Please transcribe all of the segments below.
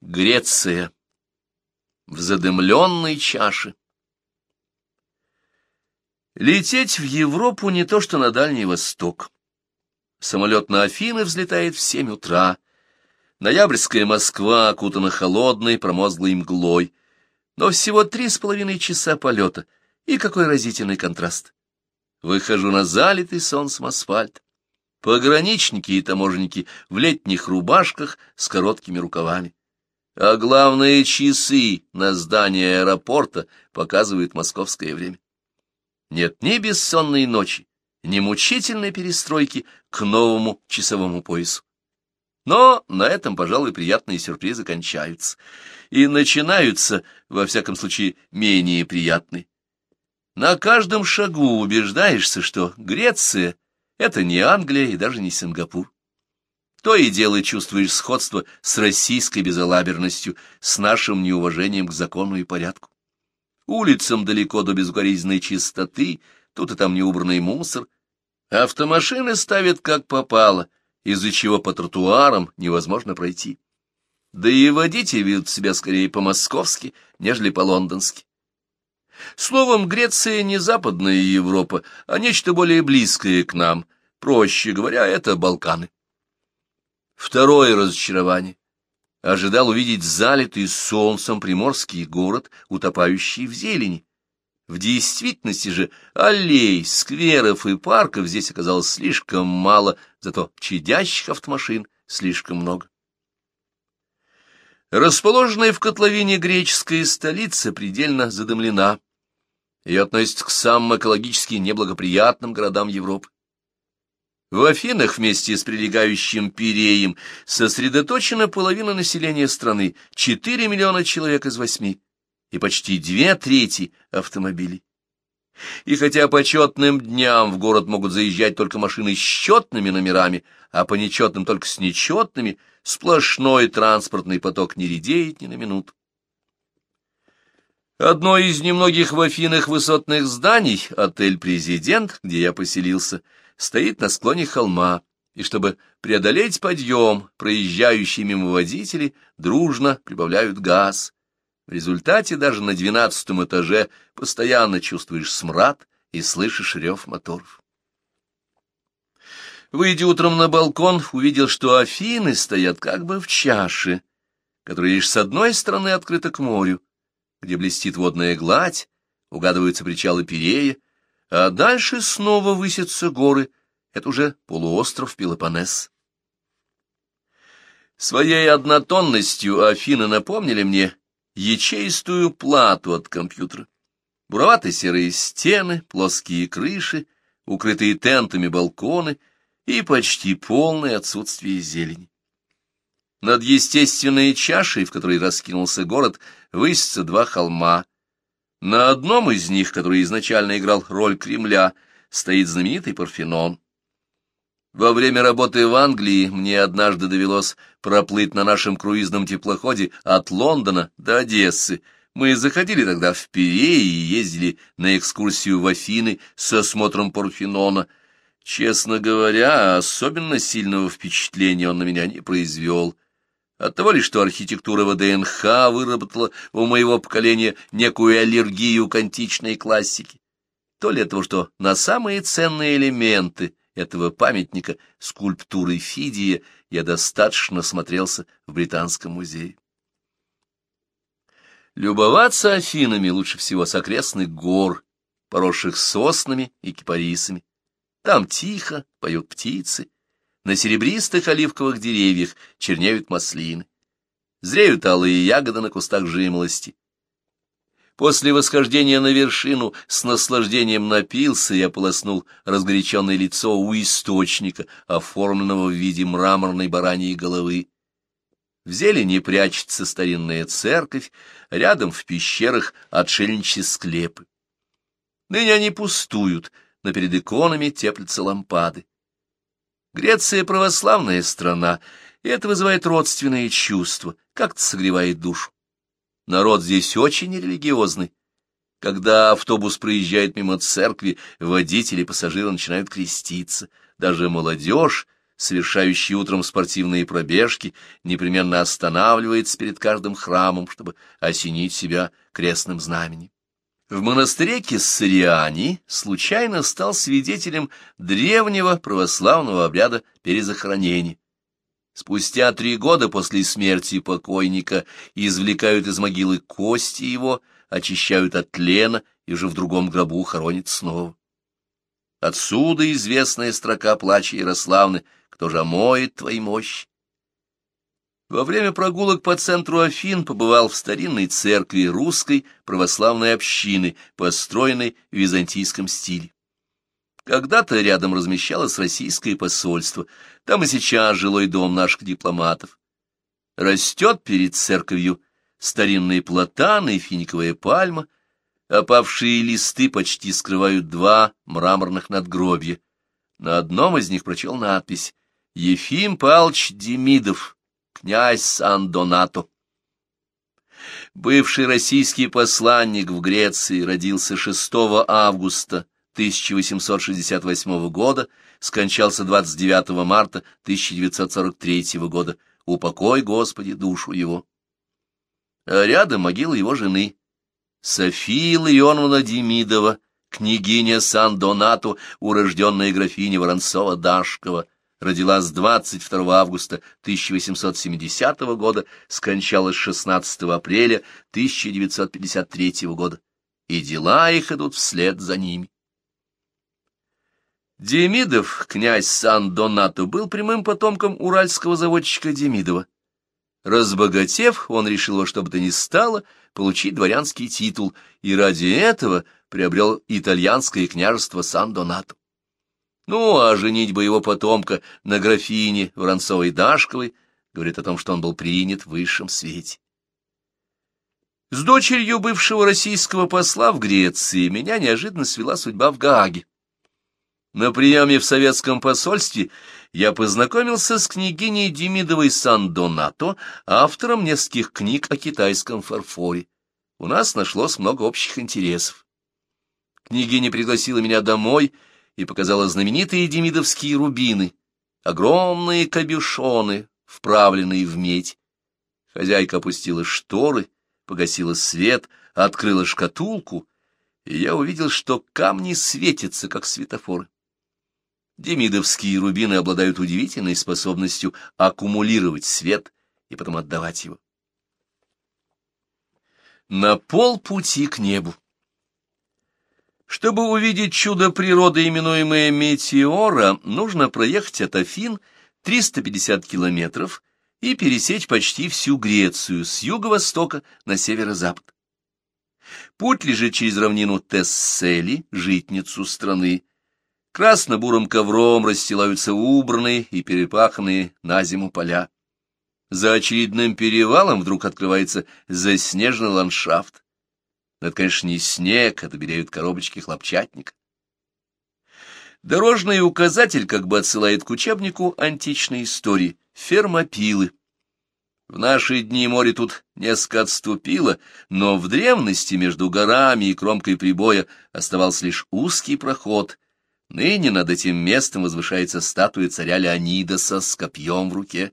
Греция. В задымленной чаше. Лететь в Европу не то что на Дальний Восток. Самолет на Афины взлетает в семь утра. Ноябрьская Москва окутана холодной, промозглой мглой. Но всего три с половиной часа полета. И какой разительный контраст. Выхожу на залитый солнцем асфальт. Пограничники и таможенники в летних рубашках с короткими рукавами а главные часы на здании аэропорта показывают московское время. Нет ни бессонной ночи, ни мучительной перестройки к новому часовому поясу. Но на этом, пожалуй, приятные сюрпризы кончаются. И начинаются, во всяком случае, менее приятные. На каждом шагу убеждаешься, что Греция — это не Англия и даже не Сингапур. То и дело чувствуешь сходство с российской безалаберностью, с нашим неуважением к закону и порядку. Улицам далеко до безукоризненной чистоты, тут и там неубранный мусор. Автомашины ставят как попало, из-за чего по тротуарам невозможно пройти. Да и водители ведут себя скорее по-московски, нежели по-лондонски. Словом, Греция не западная Европа, а нечто более близкое к нам. Проще говоря, это Балканы. Второе разочарование. Ожидал увидеть залитый солнцем приморский город, утопающий в зелени. В действительности же аллей, скверов и парков здесь оказалось слишком мало, зато чадящих автомашин слишком много. Расположенная в котловине греческая столица предельно задымлена. Ее относят к самым экологически неблагоприятным городам Европы. В Афинах вместе с прилегающим Пиреем сосредоточена половина населения страны, 4 миллиона человек из восьми, и почти две трети автомобилей. И хотя по четным дням в город могут заезжать только машины с четными номерами, а по нечетным только с нечетными, сплошной транспортный поток не редеет ни на минуту. Одно из немногих в Афинах высотных зданий, отель «Президент», где я поселился, — стоит на склоне холма, и чтобы преодолеть подъем, проезжающие мимо водители дружно прибавляют газ. В результате даже на двенадцатом этаже постоянно чувствуешь смрад и слышишь рев моторов. Выйдя утром на балкон, увидел, что Афины стоят как бы в чаше, которая лишь с одной стороны открыта к морю, где блестит водная гладь, угадываются причалы Пирея, а дальше снова высятся горы, это уже полуостров Пелопоннес. Своей однотонностью Афины напомнили мне ячеистую плату от компьютера. Буроватые серые стены, плоские крыши, укрытые тентами балконы и почти полное отсутствие зелени. Над естественной чашей, в которой раскинулся город, высятся два холма — на одном из них, который изначально играл роль Кремля, стоит знаменитый Парфенон. Во время работы в Англии мне однажды довелось проплыть на нашем круизном теплоходе от Лондона до Одессы. Мы заходили тогда в Пирей и ездили на экскурсию в Афины с осмотром Парфенона. Честно говоря, особенно сильного впечатления он на меня не произвел. От того ли, что архитектура ВДНХ выработала у моего поколения некую аллергию к античной классике, то ли от того, что на самые ценные элементы этого памятника скульптуры Фидия я достаточно смотрелся в Британском музее. Любоваться Афинами лучше всего с окрестных гор, поросших соснами и кипарисами. Там тихо поют птицы, на серебристых оливковых деревьях чернеют маслины. Зреют алые ягоды на кустах жимолости. После восхождения на вершину с наслаждением напился и ополоснул разгоряченное лицо у источника, оформленного в виде мраморной бараньей головы. В зелени прячется старинная церковь, рядом в пещерах отшельничьи склепы. Ныне они пустуют, но перед иконами теплятся лампады. Греция — православная страна, и это вызывает родственные чувства, как-то согревает душу. Народ здесь очень религиозный. Когда автобус проезжает мимо церкви, водители и пассажиры начинают креститься. Даже молодежь совершающий утром спортивные пробежки, непременно останавливается перед каждым храмом, чтобы осенить себя крестным знаменем. В монастыре Кессариани случайно стал свидетелем древнего православного обряда перезахоронения. Спустя три года после смерти покойника извлекают из могилы кости его, очищают от тлена и уже в другом гробу хоронят снова. Отсюда известная строка плача Ярославны «Кто же омоет твои мощи?» Во время прогулок по центру Афин побывал в старинной церкви русской православной общины, построенной в византийском стиле. Когда-то рядом размещалось российское посольство, там и сейчас жилой дом наших дипломатов. Растет перед церковью старинные платаны и финиковая пальма, опавшие листы почти скрывают два мраморных надгробья. На одном из них прочел надпись «Ефим Палч Демидов» князь Сан-Донато. Бывший российский посланник в Греции родился 6 августа 1868 года, скончался 29 марта 1943 года. Упокой, Господи, душу его. А рядом могила его жены, София Леоновна Демидова, княгиня Сан-Донато, урожденная графиня Воронцова-Дашкова, родилась 22 августа 1870 года, скончалась 16 апреля 1953 года, и дела их идут вслед за ними. Демидов, князь Сан-Донато, был прямым потомком уральского заводчика Демидова. Разбогатев, он решил во что бы то ни стало получить дворянский титул, и ради этого приобрел итальянское княжество Сан-Донато. Ну, а женитьба его потомка на графине Воронцовой-Дашковой говорит о том, что он был принят в высшем свете. С дочерью бывшего российского посла в Греции меня неожиданно свела судьба в Гааге. На приеме в советском посольстве я познакомился с княгиней Демидовой Сан-Донато, автором нескольких книг о китайском фарфоре. У нас нашлось много общих интересов. Княгиня пригласила меня домой — и показала знаменитые демидовские рубины, огромные кабюшоны, вправленные в медь. Хозяйка опустила шторы, погасила свет, открыла шкатулку, и я увидел, что камни светятся, как светофоры. Демидовские рубины обладают удивительной способностью аккумулировать свет и потом отдавать его. На полпути к небу. Чтобы увидеть чудо природы, именуемое метеора, нужно проехать от Афин 350 километров и пересечь почти всю Грецию с юго-востока на северо-запад. Путь лежит через равнину Тессели, житницу страны. Красно-бурым ковром расстилаются убранные и перепаханные на зиму поля. За очередным перевалом вдруг открывается заснеженный ландшафт. Но это, конечно, не снег, это белеют коробочки хлопчатника. Дорожный указатель как бы отсылает к учебнику античной истории фермопилы. В наши дни море тут несколько отступило, но в древности между горами и кромкой прибоя оставался лишь узкий проход. Ныне над этим местом возвышается статуя царя Леонидаса с копьем в руке.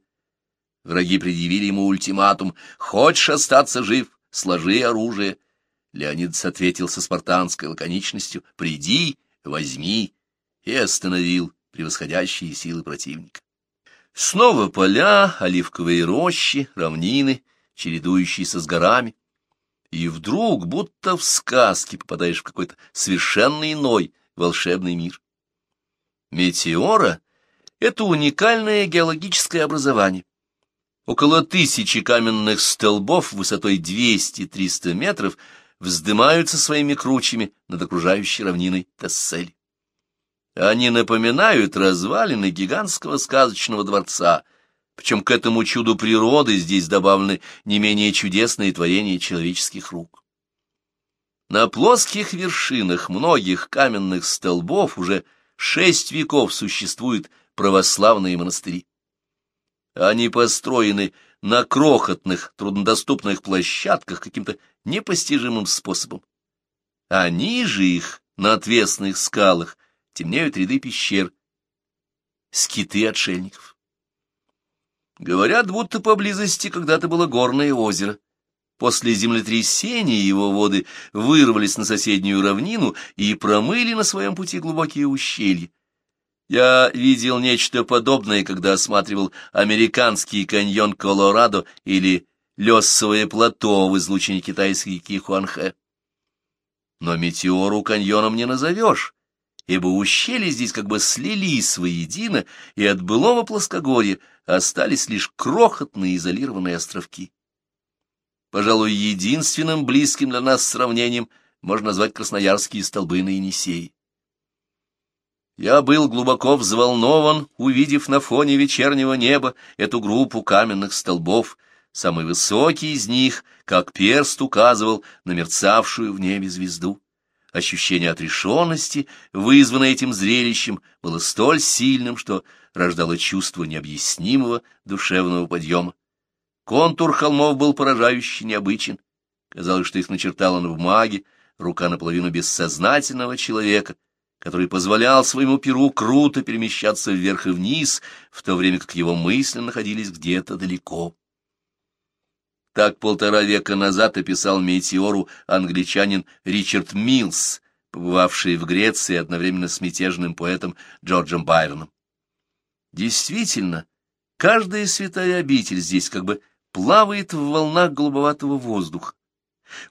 Враги предъявили ему ультиматум «Хочешь остаться жив, сложи оружие». Леонид ответил со спартанской лаконичностью «Приди, возьми» и остановил превосходящие силы противника. Снова поля, оливковые рощи, равнины, чередующиеся с горами. И вдруг, будто в сказке, попадаешь в какой-то совершенно иной волшебный мир. Метеора — это уникальное геологическое образование. Около тысячи каменных столбов высотой 200-300 метров — вздымаются своими кручами над окружающей равниной Тессель. Они напоминают развалины гигантского сказочного дворца, причем к этому чуду природы здесь добавлены не менее чудесные творения человеческих рук. На плоских вершинах многих каменных столбов уже шесть веков существуют православные монастыри. Они построены на крохотных, труднодоступных площадках каким-то непостижимым способом. А ниже их, на отвесных скалах, темнеют ряды пещер. скиты отшельников. Говорят, будто поблизости когда-то было горное озеро. После землетрясения его воды вырвались на соседнюю равнину и промыли на своем пути глубокие ущелья. Я видел нечто подобное, когда осматривал американский каньон Колорадо или Лесовое плато в излучине китайской реки Хуанхэ. Но метеору каньоном не назовешь, ибо ущелья здесь как бы слились воедино, и от былого плоскогорья остались лишь крохотные изолированные островки. Пожалуй, единственным близким для нас сравнением можно назвать красноярские столбы на Енисей. Я был глубоко взволнован, увидев на фоне вечернего неба эту группу каменных столбов, самый высокий из них, как перст указывал на мерцавшую в небе звезду. Ощущение отрешенности, вызванное этим зрелищем, было столь сильным, что рождало чувство необъяснимого душевного подъема. Контур холмов был поражающе необычен. Казалось, что их начертала на бумаге рука наполовину бессознательного человека, который позволял своему перу круто перемещаться вверх и вниз, в то время как его мысли находились где-то далеко. Так полтора века назад описал метеору англичанин Ричард Милс, побывавший в Греции одновременно с мятежным поэтом Джорджем Байроном. Действительно, каждая святая обитель здесь как бы плавает в волнах голубоватого воздуха.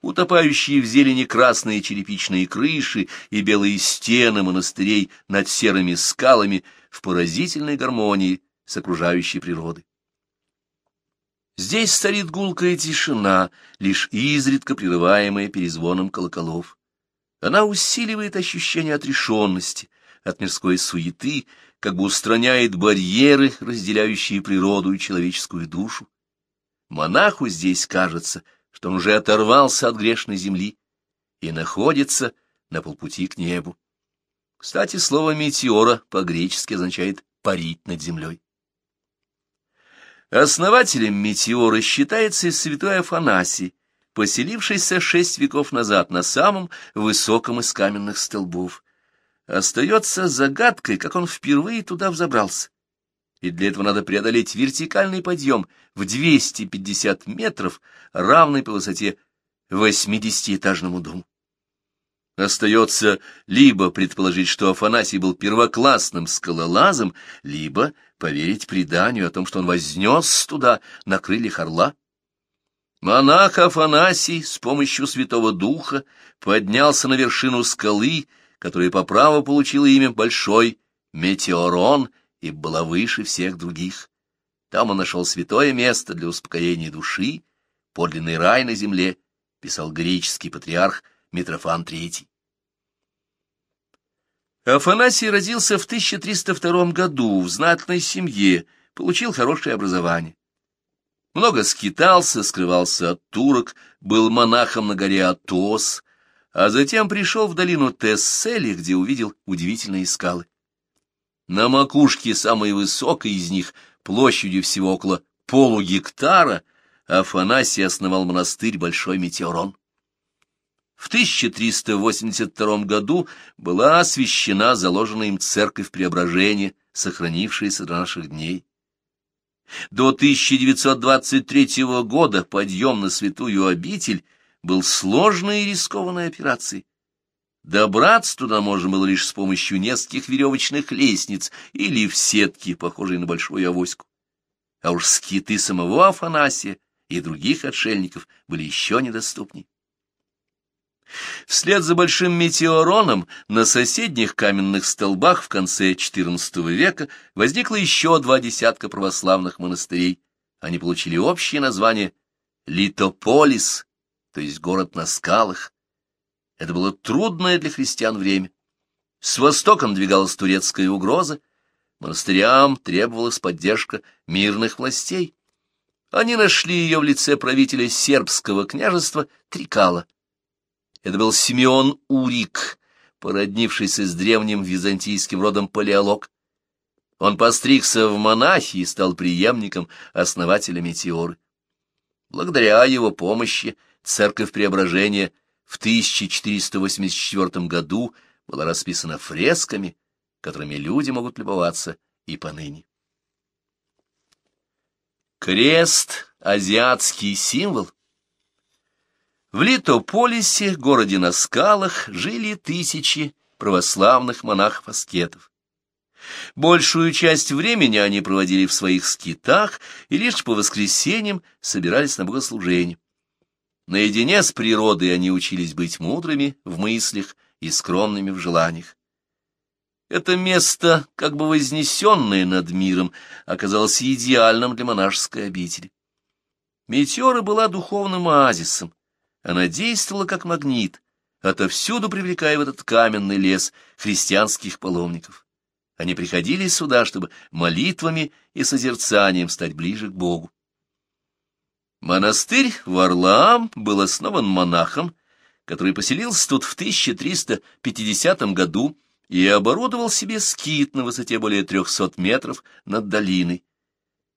Утопающие в зелени красные черепичные крыши и белые стены монастырей над серыми скалами в поразительной гармонии с окружающей природой. Здесь царит гулкая тишина, лишь изредка прерываемая перезвоном колоколов. Она усиливает ощущение отрешенности от мирской суеты, как бы устраняет барьеры, разделяющие природу и человеческую душу. Монаху здесь кажется, что он уже оторвался от грешной земли и находится на полпути к небу. Кстати, слово «метеора» по-гречески означает «парить над землей». Основателем метеора считается святой Афанасий, поселившийся шесть веков назад на самом высоком из каменных столбов. Остается загадкой, как он впервые туда взобрался. И для этого надо преодолеть вертикальный подъем в 250 метров, равный по высоте 80-этажному дому. Остается либо предположить, что Афанасий был первоклассным скалолазом, либо поверить преданию о том, что он вознес туда на крыльях орла. Монах Афанасий с помощью Святого Духа поднялся на вершину скалы, которая по праву получила имя Большой Метеорон и была выше всех других. Там он нашел святое место для успокоения души, подлинный рай на земле, писал греческий патриарх Митрофан III. Афанасий родился в 1302 году в знатной семье, получил хорошее образование. Много скитался, скрывался от турок, был монахом на горе Атос, а затем пришел в долину Тессели, где увидел удивительные скалы. На макушке самой высокой из них, площадью всего около полугектара, Афанасий основал монастырь Большой Метеорон. В 1382 году была освящена заложенная им церковь Преображения, сохранившаяся до наших дней. До 1923 года подъем на святую обитель был сложной и рискованной операцией. Добраться туда можно было лишь с помощью нескольких веревочных лестниц или в сетке, похожей на большую авоську. А уж скиты самого Афанасия и других отшельников были еще недоступнее. Вслед за большим метеороном на соседних каменных столбах в конце XIV века возникло еще два десятка православных монастырей. Они получили общее название Литополис, то есть город на скалах. Это было трудное для христиан время. С востока надвигалась турецкая угроза, монастырям требовалась поддержка мирных властей. Они нашли ее в лице правителя сербского княжества Трикала. Это был Симеон Урик, породнившийся с древним византийским родом палеолог. Он постригся в монахи и стал преемником основателя Метеоры. Благодаря его помощи церковь Преображения в 1484 году была расписана фресками, которыми люди могут любоваться и поныне. Крест — азиатский символ. В Литополисе, городе на скалах, жили тысячи православных монахов-аскетов. Большую часть времени они проводили в своих скитах и лишь по воскресеньям собирались на богослужение. Наедине с природой они учились быть мудрыми в мыслях и скромными в желаниях. Это место, как бы вознесенное над миром, оказалось идеальным для монашеской обители. Метеора была духовным оазисом. Она действовала как магнит, отовсюду привлекая в этот каменный лес христианских паломников. Они приходили сюда, чтобы молитвами и созерцанием стать ближе к Богу. Монастырь Варлаам был основан монахом, который поселился тут в 1350 году и оборудовал себе скит на высоте более 300 метров над долиной.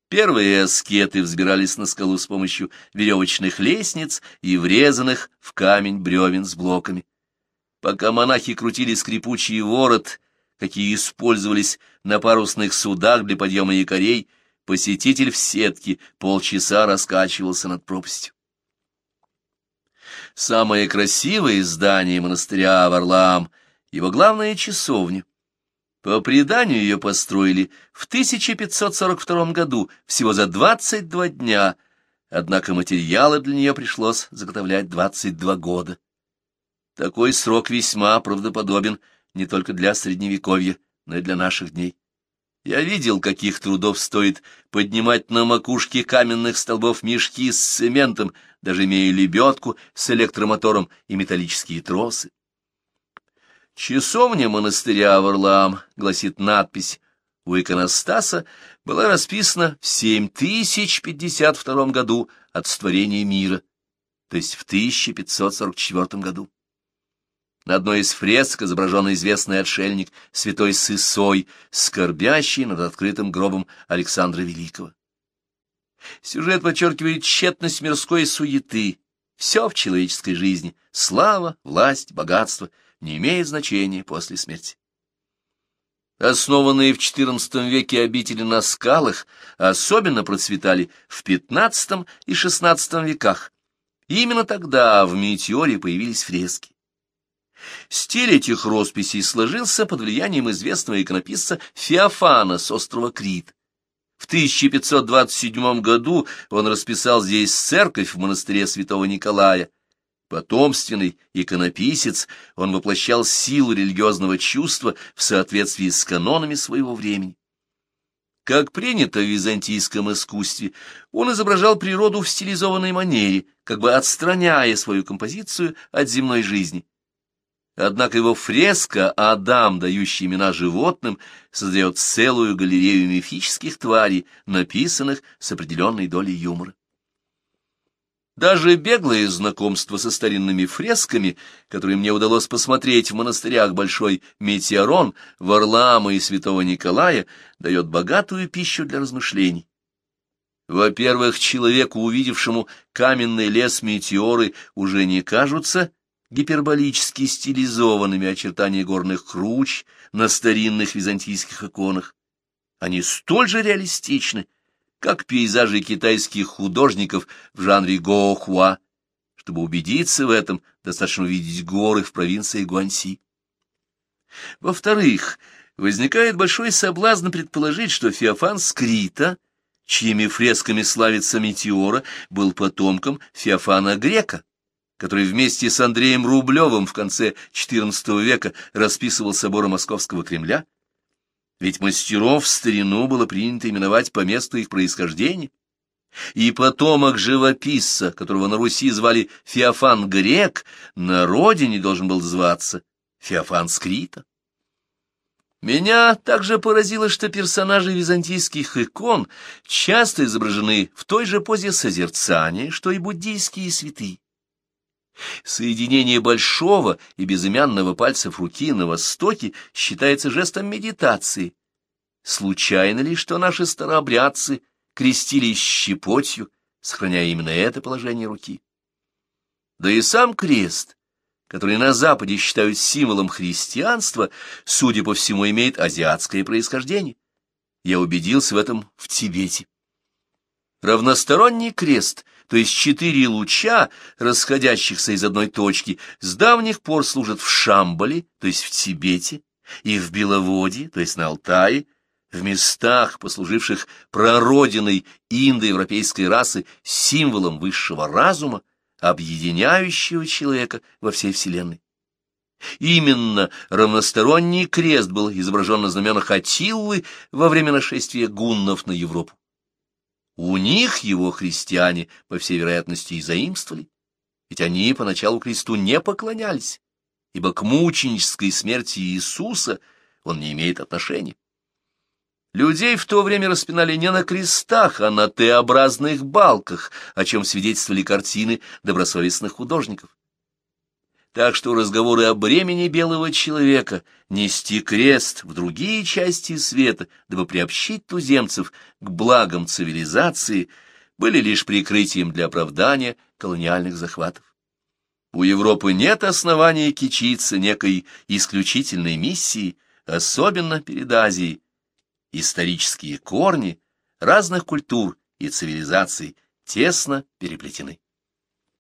Первые аскеты взбирались на скалу с помощью веревочных лестниц и врезанных в камень бревен с блоками. Пока монахи крутили скрипучий ворот, какие использовались на парусных судах для подъема якорей, посетитель в сетке полчаса раскачивался над пропастью. Самое красивое здание монастыря Варлам — его главная часовня. По преданию ее построили в 1542 году, всего за 22 дня, однако материалы для нее пришлось заготовлять 22 года. Такой срок весьма правдоподобен не только для Средневековья, но и для наших дней. Я видел, каких трудов стоит поднимать на макушке каменных столбов мешки с цементом, даже имея лебедку с электромотором и металлические тросы. Часовня монастыря Варлаам, гласит надпись, у иконостаса была расписана в 7052 году от створения мира, то есть в 1544 году. На одной из фреск изображен известный отшельник святой Сысой, скорбящий над открытым гробом Александра Великого. Сюжет подчеркивает тщетность мирской суеты. Все в человеческой жизни — слава, власть, богатство — не имеет значения после смерти. Основанные в XIV веке обители на скалах особенно процветали в XV и XVI веках. Именно тогда в Метеоре появились фрески. Стиль этих росписей сложился под влиянием известного иконописца Феофана с острова Крит. В 1527 году он расписал здесь церковь в монастыре святого Николая. Потомственный иконописец, он воплощал силу религиозного чувства в соответствии с канонами своего времени. Как принято в византийском искусстве, он изображал природу в стилизованной манере, как бы отстраняя свою композицию от земной жизни. Однако его фреска «Адам, дающий имена животным» создает целую галерею мифических тварей, написанных с определенной долей юмора. Даже беглое знакомство со старинными фресками, которые мне удалось посмотреть в монастырях Большой Метеорон, Варлаама и Святого Николая, дает богатую пищу для размышлений. Во-первых, человеку, увидевшему каменный лес метеоры, уже не кажутся гиперболически стилизованными очертания горных круч на старинных византийских иконах. Они столь же реалистичны, как пейзажи китайских художников в жанре гоохуа. Чтобы убедиться в этом, достаточно увидеть горы в провинции Гуанси. Во-вторых, возникает большой соблазн предположить, что Феофан Скрита, чьими фресками славится Метеора, был потомком Феофана Грека, который вместе с Андреем Рублевым в конце XIV века расписывал соборы Московского Кремля? Ведь мастеров в старину было принято именовать по месту их происхождения. И потомок живописца, которого на Руси звали Феофан Грек, на родине должен был зваться Феофан Скрита. Меня также поразило, что персонажи византийских икон часто изображены в той же позе созерцания, что и буддийские святые. Соединение большого и безымянного пальцев руки на востоке считается жестом медитации. Случайно ли, что наши старообрядцы крестились щепотью, сохраняя именно это положение руки? Да и сам крест, который на Западе считают символом христианства, судя по всему, имеет азиатское происхождение. Я убедился в этом в Тибете. Равносторонний крест, то есть четыре луча, расходящихся из одной точки, с давних пор служат в Шамбале, то есть в Тибете, и в Беловодье, то есть на Алтае, в местах, послуживших прародиной индоевропейской расы, символом высшего разума, объединяющего человека во всей Вселенной. Именно равносторонний крест был изображен на знаменах Атиллы во время нашествия гуннов на Европу. У них его христиане, по всей вероятности, и заимствовали, ведь они поначалу кресту не поклонялись, ибо к мученической смерти Иисуса он не имеет отношения. Людей в то время распинали не на крестах, а на Т-образных балках, о чем свидетельствовали картины добросовестных художников. Так что разговоры о бремени белого человека нести крест в другие части света, дабы приобщить туземцев к благам цивилизации, были лишь прикрытием для оправдания колониальных захватов. У Европы нет оснований кичиться некой исключительной миссией, особенно перед Азией. Исторические корни разных культур и цивилизаций тесно переплетены.